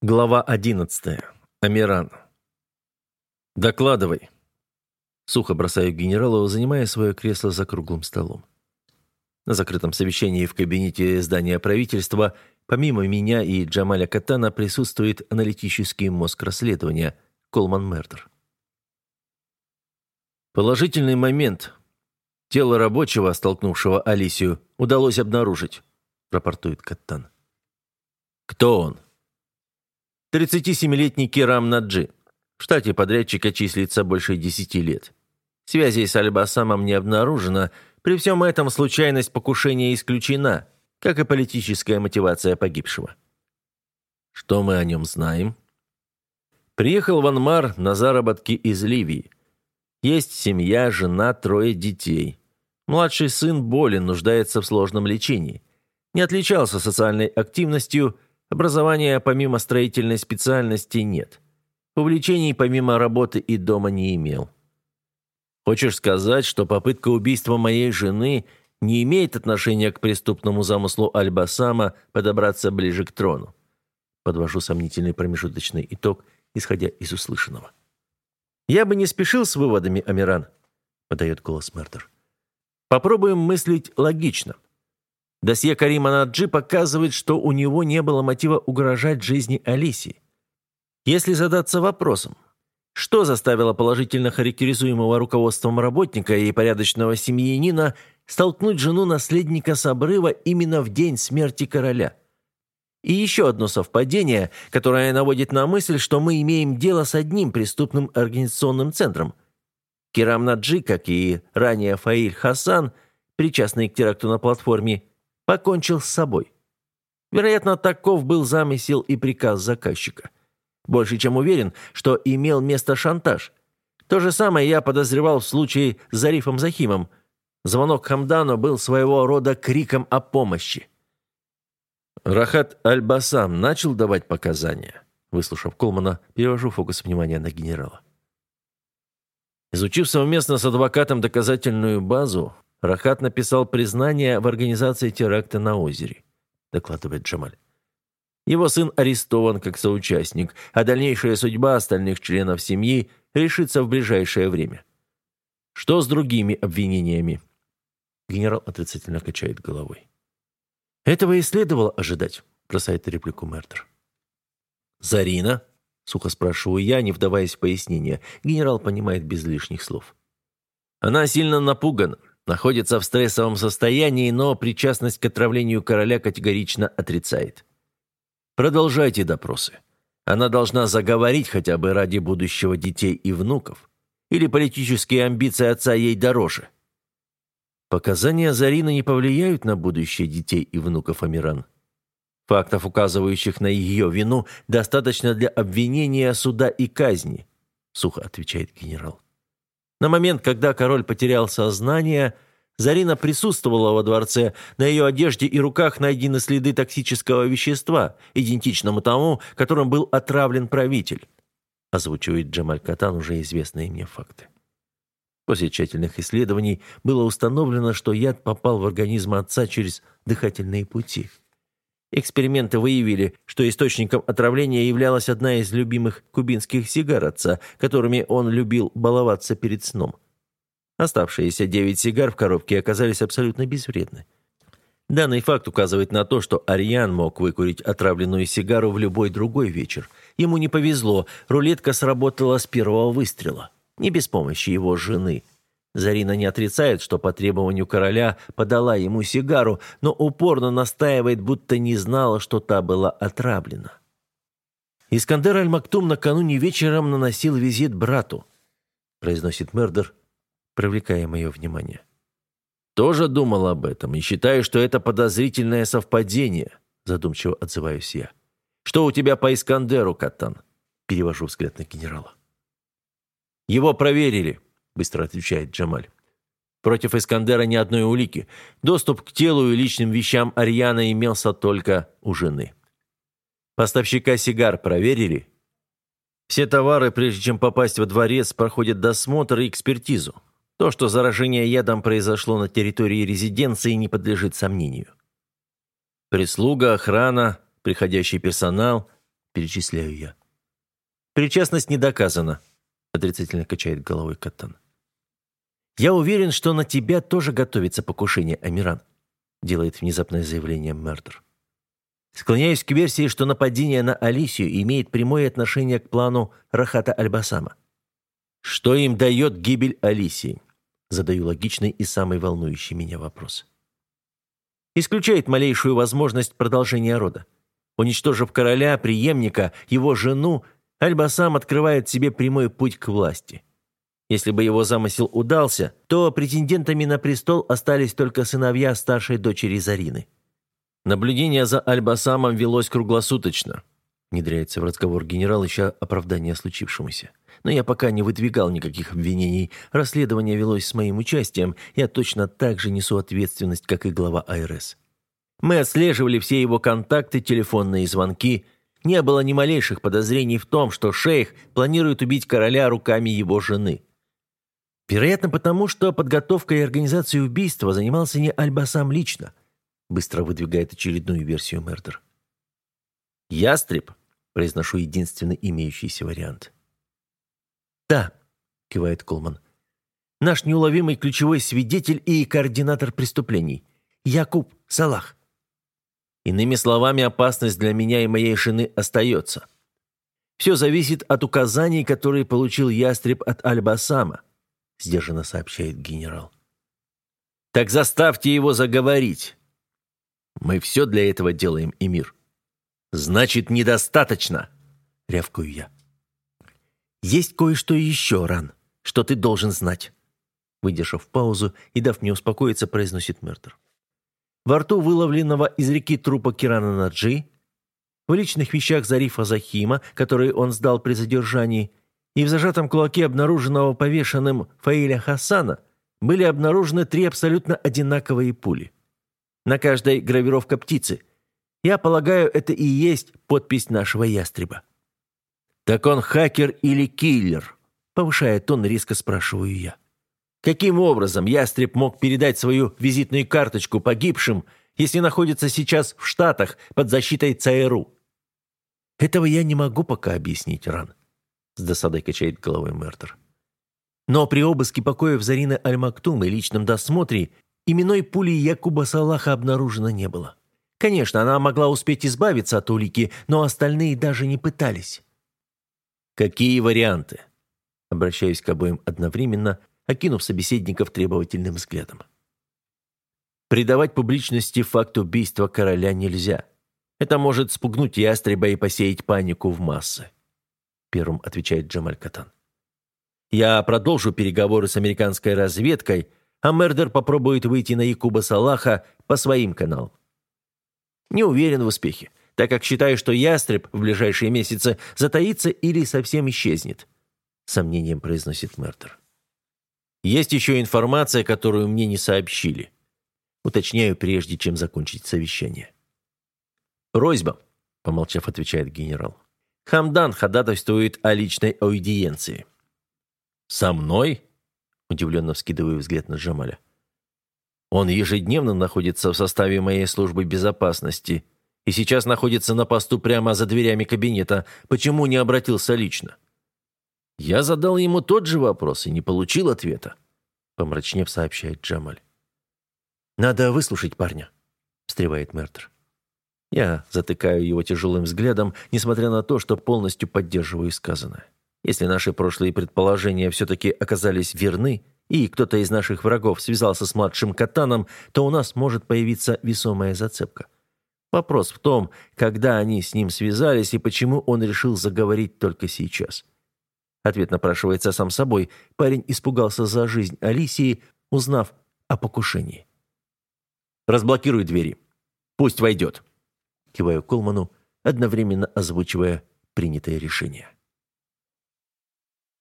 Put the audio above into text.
Глава 11. Амиран. «Докладывай». Сухо бросаю генералу, занимая свое кресло за круглым столом. На закрытом совещании в кабинете здания правительства помимо меня и Джамаля Катана присутствует аналитический мозг расследования Колман Мердер. Положительный момент. Тело рабочего, столкнувшего Алисию, удалось обнаружить, рапортует Каттан. Кто он? 37-летний Кирам Наджи. В штате подрядчика числится больше 10 лет. Связей с Альбасамом не обнаружено. При всем этом случайность покушения исключена, как и политическая мотивация погибшего. Что мы о нем знаем? Приехал в Анмар на заработки из Ливии. Есть семья, жена, трое детей. Младший сын болен, нуждается в сложном лечении. Не отличался социальной активностью – Образования помимо строительной специальности нет. Увлечений помимо работы и дома не имел. Хочешь сказать, что попытка убийства моей жены не имеет отношения к преступному замыслу Альбасама подобраться ближе к трону? Подвожу сомнительный промежуточный итог, исходя из услышанного. «Я бы не спешил с выводами, Амиран», — подает голос Мертер. «Попробуем мыслить логично. Досье Карима Наджи показывает, что у него не было мотива угрожать жизни Алисии. Если задаться вопросом, что заставило положительно характеризуемого руководством работника и порядочного семьянина столкнуть жену наследника с обрыва именно в день смерти короля? И еще одно совпадение, которое наводит на мысль, что мы имеем дело с одним преступным организационным центром. Кирам Наджи, как и ранее Фаиль Хасан, причастный к теракту на платформе, покончил с собой. Вероятно, таков был замысел и приказ заказчика. Больше чем уверен, что имел место шантаж. То же самое я подозревал в случае с Зарифом Захимом. Звонок Хамдану был своего рода криком о помощи. Рахат Аль-Басам начал давать показания. Выслушав Колмана, перевожу фокус внимания на генерала. Изучив совместно с адвокатом доказательную базу, Рахат написал признание в организации теракта на озере, докладывает Джамаль. Его сын арестован как соучастник, а дальнейшая судьба остальных членов семьи решится в ближайшее время. Что с другими обвинениями? Генерал отрицательно качает головой. Этого и следовало ожидать, бросает реплику Мертер. Зарина? Сухо спрашиваю я, не вдаваясь в пояснение. Генерал понимает без лишних слов. Она сильно напугана. Находится в стрессовом состоянии, но причастность к отравлению короля категорично отрицает. Продолжайте допросы. Она должна заговорить хотя бы ради будущего детей и внуков. Или политические амбиции отца ей дороже. Показания Зарины не повлияют на будущее детей и внуков Амиран. Фактов, указывающих на ее вину, достаточно для обвинения, суда и казни, сухо отвечает генерал. На момент, когда король потерял сознание, Зарина присутствовала во дворце. На ее одежде и руках найдены следы токсического вещества, идентичному тому, которым был отравлен правитель. Озвучивает Джамаль Катан уже известные мне факты. После тщательных исследований было установлено, что яд попал в организм отца через дыхательные пути. Эксперименты выявили, что источником отравления являлась одна из любимых кубинских сигар отца, которыми он любил баловаться перед сном. Оставшиеся девять сигар в коробке оказались абсолютно безвредны. Данный факт указывает на то, что Ариан мог выкурить отравленную сигару в любой другой вечер. Ему не повезло, рулетка сработала с первого выстрела. Не без помощи его жены – Зарина не отрицает, что по требованию короля подала ему сигару, но упорно настаивает, будто не знала, что та была отравлена. «Искандер Аль-Мактум накануне вечером наносил визит брату», произносит Мердер, привлекая мое внимание. «Тоже думал об этом и считаю, что это подозрительное совпадение», задумчиво отзываюсь я. «Что у тебя по Искандеру, Катан?» Перевожу взгляд на генерала. «Его проверили», быстро отвечает Джамаль. Против Искандера ни одной улики. Доступ к телу и личным вещам Ариана имелся только у жены. Поставщика сигар проверили? Все товары, прежде чем попасть во дворец, проходят досмотр и экспертизу. То, что заражение ядом произошло на территории резиденции, не подлежит сомнению. Прислуга, охрана, приходящий персонал, — перечисляю я. «Причастность не доказана», — отрицательно качает головой Катан. «Я уверен, что на тебя тоже готовится покушение, Амиран», — делает внезапное заявление Мердер. Склоняюсь к версии, что нападение на Алисию имеет прямое отношение к плану Рахата Альбасама. Что им дает гибель Алисии? Задаю логичный и самый волнующий меня вопрос. Исключает малейшую возможность продолжения рода. Уничтожив короля, преемника, его жену, Альбасам открывает себе прямой путь к власти. Если бы его замысел удался, то претендентами на престол остались только сыновья старшей дочери Зарины. Наблюдение за Альбасамом велось круглосуточно. Внедряется в разговор генерал, ища оправдания случившемуся. Но я пока не выдвигал никаких обвинений. Расследование велось с моим участием. Я точно так же несу ответственность, как и глава АРС. Мы отслеживали все его контакты, телефонные звонки. Не было ни малейших подозрений в том, что шейх планирует убить короля руками его жены. Вероятно, потому что подготовкой и организацией убийства занимался не Альбасам лично. Быстро выдвигает очередную версию Мердер. «Ястреб?» – произношу единственный имеющийся вариант. «Да», – кивает Колман. «Наш неуловимый ключевой свидетель и координатор преступлений. Якуб Салах». Иными словами, опасность для меня и моей жены остается. Все зависит от указаний, которые получил ястреб от Альбасама, сдержанно сообщает генерал. Так заставьте его заговорить. Мы все для этого делаем, Эмир. Значит, недостаточно, рявкаю я. Есть кое-что еще, Ран, что ты должен знать. Выдержав паузу и дав мне успокоиться, произносит Мертер. Во рту выловленного из реки трупа Кирана Наджи, в личных вещах Зарифа Захима, которые он сдал при задержании, и в зажатом кулаке обнаруженного повешенным Фаиля Хасана были обнаружены три абсолютно одинаковые пули. На каждой гравировка птицы. Я полагаю, это и есть подпись нашего ястреба. «Так он хакер или киллер?» Повышая тон, резко спрашиваю я. Каким образом ястреб мог передать свою визитную карточку погибшим, если находится сейчас в Штатах под защитой ЦРУ? Этого я не могу пока объяснить, Ран. С досадой качает головой Мертер. Но при обыске покоев Зарины Аль-Мактум и личном досмотре Именной пули Якуба Салаха обнаружено не было. Конечно, она могла успеть избавиться от улики, но остальные даже не пытались. «Какие варианты?» Обращаюсь к обоим одновременно, окинув собеседников требовательным взглядом. Придавать публичности факт убийства короля нельзя. Это может спугнуть ястреба и посеять панику в массы. Первым отвечает Джамаль Катан. Я продолжу переговоры с американской разведкой, а Мердер попробует выйти на Якуба Салаха по своим каналам. Не уверен в успехе, так как считаю, что ястреб в ближайшие месяцы затаится или совсем исчезнет, сомнением произносит Мердер. Есть еще информация, которую мне не сообщили. Уточняю, прежде чем закончить совещание. «Просьба», — помолчав, отвечает генерал. «Хамдан ходатайствует о личной аудиенции». «Со мной?» Удивленно вскидываю взгляд на Джамаля. Он ежедневно находится в составе моей службы безопасности и сейчас находится на посту прямо за дверями кабинета. Почему не обратился лично? Я задал ему тот же вопрос и не получил ответа. Помрачнев сообщает Джамаль. «Надо выслушать парня», — встревает Мертер. Я затыкаю его тяжелым взглядом, несмотря на то, что полностью поддерживаю сказанное. Если наши прошлые предположения все-таки оказались верны, и кто-то из наших врагов связался с младшим Катаном, то у нас может появиться весомая зацепка. Вопрос в том, когда они с ним связались и почему он решил заговорить только сейчас. Ответ напрашивается сам собой. Парень испугался за жизнь Алисии, узнав о покушении. «Разблокируй двери. Пусть войдет», — киваю Колману, одновременно озвучивая принятое решение.